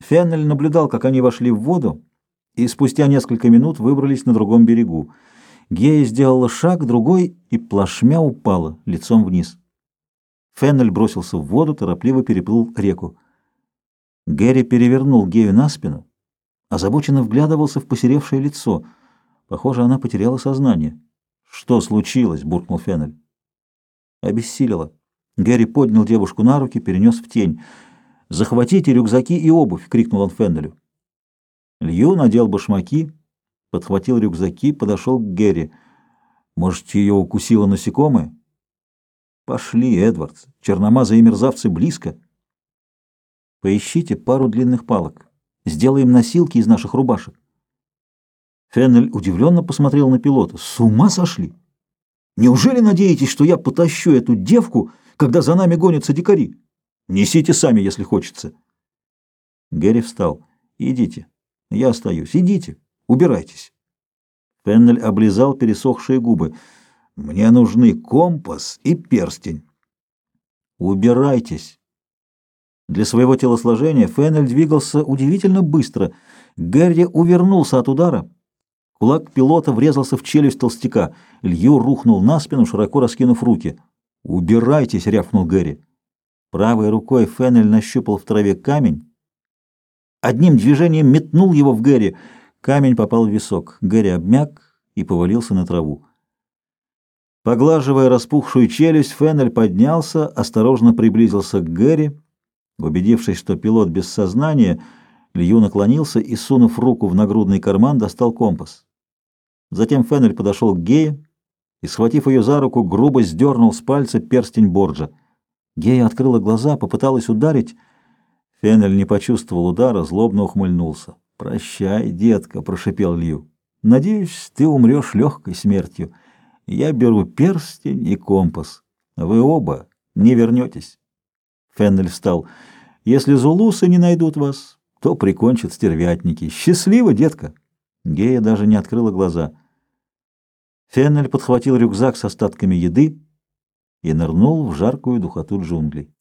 Феннель наблюдал, как они вошли в воду, и спустя несколько минут выбрались на другом берегу. Гея сделала шаг, другой, и плашмя упала, лицом вниз. Феннель бросился в воду, торопливо переплыл реку. Гэри перевернул Гею на спину, озабоченно вглядывался в посеревшее лицо. Похоже, она потеряла сознание. «Что случилось?» — буркнул Феннель. Обессилила. Гэри поднял девушку на руки, перенес в тень. «Захватите рюкзаки и обувь!» — крикнул он Феннелю. Лью надел башмаки, подхватил рюкзаки, подошел к Гэри. «Может, ее укусило насекомое?» «Пошли, Эдвардс. Черномазые мерзавцы близко». «Поищите пару длинных палок. Сделаем носилки из наших рубашек». Феннель удивленно посмотрел на пилота. «С ума сошли? Неужели надеетесь, что я потащу эту девку, когда за нами гонятся дикари?» Несите сами, если хочется. Гэри встал. Идите. Я остаюсь. Идите. Убирайтесь. Пеннель облизал пересохшие губы. Мне нужны компас и перстень. Убирайтесь. Для своего телосложения Феннель двигался удивительно быстро. Гэри увернулся от удара. Кулак пилота врезался в челюсть толстяка. Лью рухнул на спину, широко раскинув руки. «Убирайтесь!» — рявкнул Гэри. Правой рукой Феннель нащупал в траве камень. Одним движением метнул его в Гэри. Камень попал в висок. Гэри обмяк и повалился на траву. Поглаживая распухшую челюсть, Феннель поднялся, осторожно приблизился к Гэри. Убедившись, что пилот без сознания, Лью наклонился и, сунув руку в нагрудный карман, достал компас. Затем Феннель подошел к Гее и, схватив ее за руку, грубо сдернул с пальца перстень Борджа. Гея открыла глаза, попыталась ударить. Феннель не почувствовал удара, злобно ухмыльнулся. «Прощай, детка», — прошипел Лью. «Надеюсь, ты умрешь легкой смертью. Я беру перстень и компас. Вы оба не вернетесь». Феннель встал. «Если зулусы не найдут вас, то прикончат стервятники. Счастливо, детка!» Гея даже не открыла глаза. Феннель подхватил рюкзак с остатками еды, и нырнул в жаркую духоту джунглей.